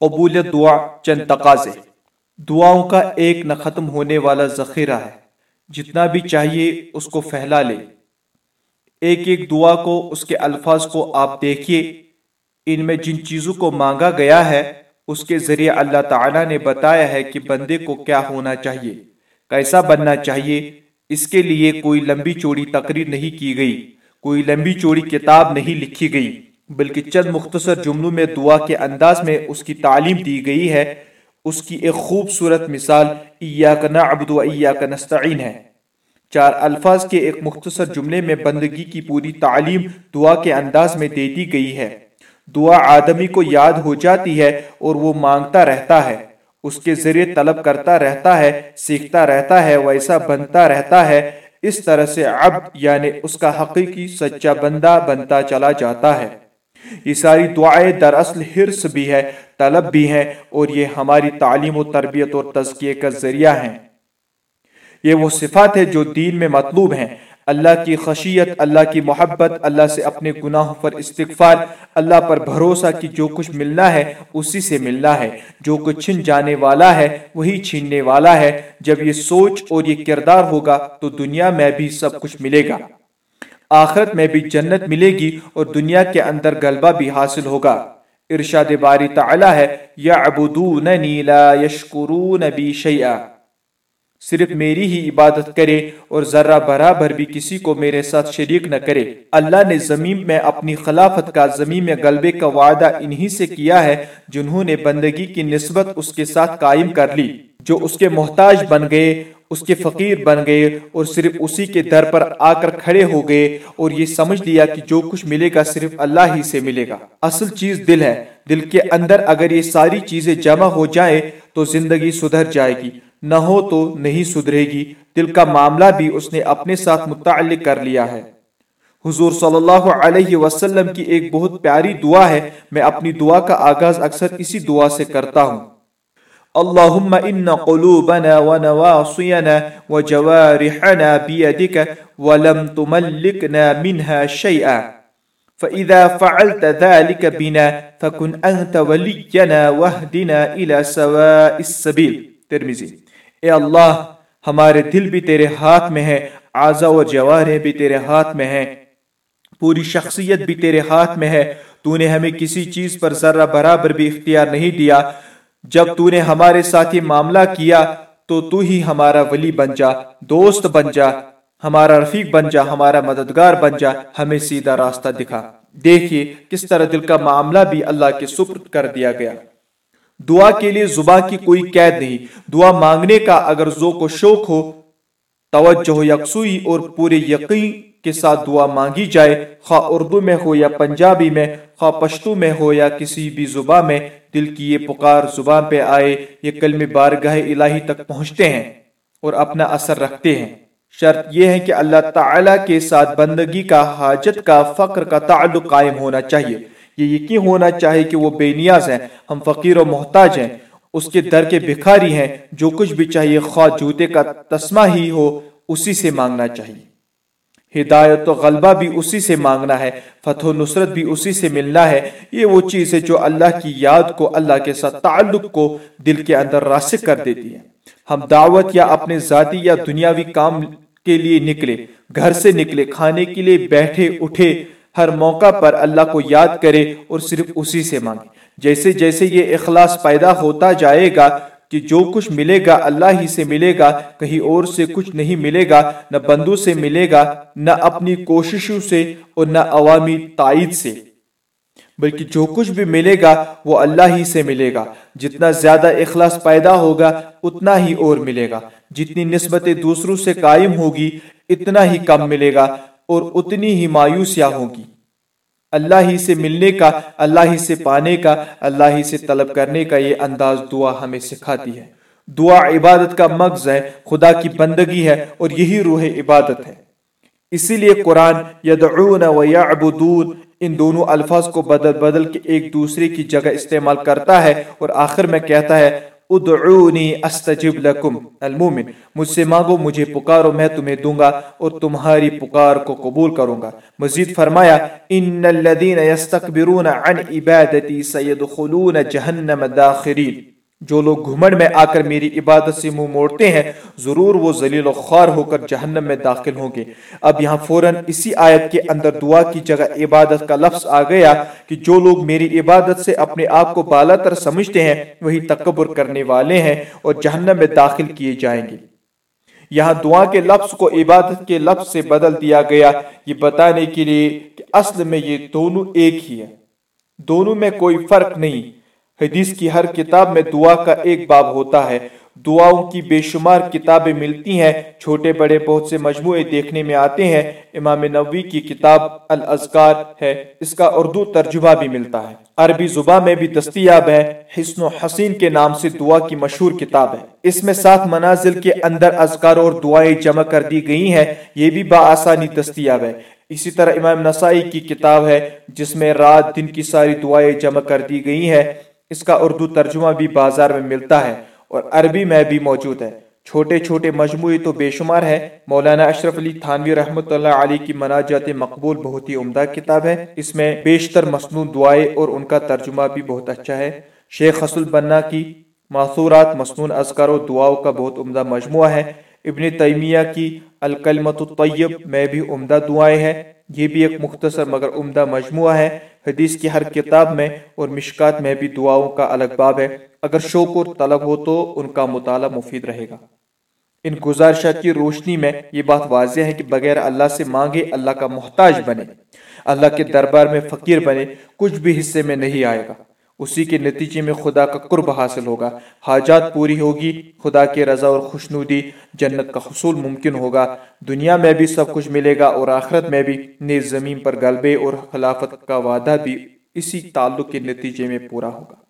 قبولیت دعا چند تقاضے۔ دعاؤں کا ایک نہ ختم ہونے والا ذخیرہ ہے۔ جتنا بھی چاہیے اس کو پھیلا لے۔ ایک ایک دعا کو، اس کے الفاظ کو آپ دیکھیے۔ ان میں جن چیزوں کو مانگا گیا ہے، اس کے ذریعے اللہ تعالیٰ نے بتایا ہے کہ بندے کو کیا ہونا چاہیے۔ کیسا بننا چاہیے؟ اس کے لیے کوئی لمبی چوڑی تقریر نہیں کی گئی۔ کوئی لمبی چوڑی کتاب نہیں لکھی گئی۔ بلکہ چند مختصر جملوں میں دعا کے انداز میں اس کی تعلیم دی گئی ہے۔ اس کی ایک خوبصورت مثال ایاک نعبد و ایاک نستعین ہے۔ چار الفاظ کے ایک مختصر جملے میں بندگی کی پوری تعلیم دعا کے انداز میں دے دی گئی ہے۔ دعا آدمی کو یاد ہو جاتی ہے اور وہ مانگتا رہتا ہے۔ اس کے ذریعے طلب کرتا رہتا ہے، سیکھتا رہتا ہے، ویسا بنتا رہتا ہے۔ اس طرح سے عبد یعنی اس کا حقیقی سچا بندہ بنتا چلا جاتا ہے۔ یہ ساری دعائیں دراصل حرص بھی ہے، طلب بھی ہیں اور یہ ہماری تعلیم و تربیت اور تزکیے کا ذریعہ ہیں۔ یہ وہ صفات ہے جو دین میں مطلوب ہیں۔ اللہ کی خشیت، اللہ کی محبت، اللہ سے اپنے گناہوں پر استغفار، اللہ پر بھروسہ کی جو کچھ ملنا ہے، اسی سے ملنا ہے۔ جو کچھ چھن جانے والا ہے، وہی چھیننے والا ہے۔ جب یہ سوچ اور یہ کردار ہوگا تو دنیا میں بھی سب کچھ ملے گا۔ آخرت میں بھی جنت ملے گی اور دنیا کے اندر غلبہ بھی حاصل ہوگا۔ ارشاد باری تعالی ہے، یعبدوننی لا یشکرون بی شیئا۔ صرف میری ہی عبادت کرے اور ذرہ برابر بھی کسی کو میرے ساتھ شریک نہ کرے۔ اللہ نے زمین میں اپنی خلافت کا زمین میں غلبے کا وعدہ انہی سے کیا ہے جنہوں نے بندگی کی نسبت اس کے ساتھ قائم کر لی، جو اس کے محتاج بن گئے، اس کے فقیر بن گئے اور صرف اسی کے در پر آ کر کھڑے ہو گئے اور یہ سمجھ لیا کہ جو کچھ ملے گا صرف اللہ ہی سے ملے گا۔ اصل چیز دل ہے۔ دل کے اندر اگر یہ ساری چیزیں جمع ہو جائیں تو زندگی سدھر جائے گی۔ نہ ہو تو نہیں سدھرے گی۔ دل کا معاملہ بھی اس نے اپنے ساتھ متعلق کر لیا ہے۔ حضور صلی اللہ علیہ وسلم کی ایک بہت پیاری دعا ہے۔ میں اپنی دعا کا آغاز اکثر اسی دعا سے کرتا ہوں۔ اللهم إن قلوبنا ونواصينا وجوارحنا بيدك ولم تملكنا منها شيئا فإذا فعلت ذلك بنا فكن أنت ولينا واهدنا إلى سواء السبيل۔ ترمزي اے اللہ، ہمارے دل بھی تیرے ہاتھ میں ہے اعضا و جوارے بھی تیرے ہاتھ میں ہیں۔ پوری شخصیت بھی تیرے ہاتھ میں ہے۔ تو نے ہمیں کسی چیز پر ذرہ برابر بھی اختیار نہیں دیا۔ جب تو نے ہمارے ساتھ یہ معاملہ کیا، تو تو ہی ہمارا ولی بن جا، دوست بن جا، ہمارا رفیق بن جا، ہمارا مددگار بن جا، ہمیں سیدھا راستہ دکھا۔ دیکھیے کس طرح دل کا معاملہ بھی اللہ کے سپرد کر دیا گیا۔ دعا کے لیے زبان کی کوئی قید نہیں۔ دعا مانگنے کا اگر ذوق و شوق ہو، توجہ یکسوئی اور پورے یقین کے ساتھ دعا مانگی جائے۔ خواہ اردو میں ہو یا پنجابی میں، خواہ پشتو میں ہو یا کسی بھی زبان میں، دل کی یہ پکار زبان پہ آئے، یہ کلم بارگاہ الہی تک پہنچتے ہیں اور اپنا اثر رکھتے ہیں۔ شرط یہ ہے کہ اللہ تعالیٰ کے ساتھ بندگی کا، حاجت کا، فقر کا تعلق قائم ہونا چاہیے۔ یہ یقین ہونا چاہیے کہ وہ بے نیاز ہیں، ہم فقیر و محتاج ہیں۔ اس کے در کے بکھاری ہیں، جو کچھ بھی چاہیے خواہ جوتے کا تسمہ ہی ہو، اسی سے مانگنا چاہیے۔ ہدایت و غلبہ بھی اسی سے مانگنا ہے، فتح و نصرت بھی اسی سے ملنا ہے۔ یہ وہ چیز ہے جو اللہ کی یاد کو، اللہ کے ساتھ تعلق کو دل کے اندر راسک کر دیتی ہے۔ ہم دعوت یا اپنے ذاتی یا دنیاوی کام کے لیے نکلے، گھر سے نکلے، کھانے کے لیے بیٹھے، اٹھے ہر موقع پر اللہ کو یاد کرے اور صرف اسی سے مانگے۔ جیسے جیسے یہ اخلاص پیدا ہوتا جائے گا کہ جو کچھ ملے گا اللہ ہی سے ملے گا، کہیں اور سے کچھ نہیں ملے گا، نہ بندوں سے ملے گا، نہ اپنی کوششوں سے اور نہ عوامی تائید سے۔ بلکہ جو کچھ بھی ملے گا، وہ اللہ ہی سے ملے گا۔ جتنا زیادہ اخلاص پیدا ہوگا، اتنا ہی اور ملے گا۔ جتنی نسبت دوسروں سے قائم ہوگی، اتنا ہی کم ملے گا۔ اور اتنی ہی مایوسیاں ہوگی اللہ ہی سے ملنے کا، اللہ ہی سے پانے کا، اللہ ہی سے طلب کرنے کا یہ انداز دعا ہمیں سکھاتی ہے۔ دعا عبادت کا مغز ہے، خدا کی بندگی ہے اور یہی روح عبادت ہے۔ اسی لیے قرآن یدعون و یعبدون ان دونوں الفاظ کو بدل بدل کے ایک دوسرے کی جگہ استعمال کرتا ہے اور آخر میں کہتا ہے ادعونی استجب لکم. المومن، مجھ سے مانگو، مجھے پکارو، میں تمہیں دوں گا اور تمہاری پکار کو قبول کروں گا۔ مزید فرمایا، ان الذين يستكبرون عن عبادتي سيدخلون جهنم داخرين جو لوگ گھمڑ میں آ کر میری عبادت سے منہ موڑتے ہیں، ضرور وہ ذلیل و خوار ہو کر جہنم میں داخل ہوں گے۔ اب یہاں فوراً اسی آیت کے اندر دعا کی جگہ عبادت کا لفظ آ گیا کہ جو لوگ میری عبادت سے اپنے آپ کو بالا تر سمجھتے ہیں، وہی تکبر کرنے والے ہیں اور جہنم میں داخل کیے جائیں گے۔ یہاں دعا کے لفظ کو عبادت کے لفظ سے بدل دیا گیا، یہ بتانے کے لیے کہ اصل میں یہ دونوں ایک ہی ہے دونوں میں کوئی فرق نہیں۔ حدیث کی ہر کتاب میں دعا کا ایک باب ہوتا ہے۔ دعاؤں کی بے شمار کتابیں ملتی ہیں، چھوٹے بڑے بہت سے مجموعے دیکھنے میں آتے ہیں۔ امام نووی کی کتاب الازکار ہے، اس کا اردو ترجمہ بھی ملتا ہے۔ عربی زبان میں بھی دستیاب ہے، حسن و حسین کے نام سے دعا کی مشہور کتاب ہے۔ اس میں سات منازل کے اندر اذکار اور دعائیں جمع کر دی گئی ہیں، یہ بھی بآسانی دستیاب ہے۔ اسی طرح امام نسائی کی کتاب ہے، جس میں رات دن کی ساری دعائیں جمع کر دی گئی ہیں۔ اس کا اردو ترجمہ بھی بازار میں ملتا ہے اور عربی میں بھی موجود ہے۔ چھوٹے چھوٹے مجموعی تو بے شمار ہے مولانا اشرف علی تھانوی رحمۃ اللہ علی کی مناجات مقبول بہت ہی عمدہ کتاب ہے۔ اس میں بیشتر مصنون دعائیں اور ان کا ترجمہ بھی بہت اچھا ہے۔ شیخ حسل بننا کی معصورات مصنون اذکار و دعاؤں کا بہت عمدہ مجموعہ ہے۔ ابن تیمیہ کی الکلمت الطیب میں بھی عمدہ دعائیں ہیں۔ یہ بھی ایک مختصر مگر عمدہ مجموعہ ہے۔ حدیث کی ہر کتاب میں اور مشکات میں بھی دعاؤں کا الگ باب ہے۔ اگر شوق اور طلب ہو تو ان کا مطالعہ مفید رہے گا۔ ان گزارشات کی روشنی میں یہ بات واضح ہے کہ بغیر اللہ سے مانگے اللہ کا محتاج بنے۔ اللہ کے دربار میں فقیر بنے، کچھ بھی حصے میں نہیں آئے گا۔ اسی کے نتیجے میں خدا کا قرب حاصل ہوگا۔ حاجات پوری ہوگی، خدا کے رضا اور خوشنودی جنت کا حصول ممکن ہوگا۔ دنیا میں بھی سب کچھ ملے گا اور آخرت میں بھی نیز زمین پر غلبے اور خلافت کا وعدہ بھی اسی تعلق کے نتیجے میں پورا ہوگا۔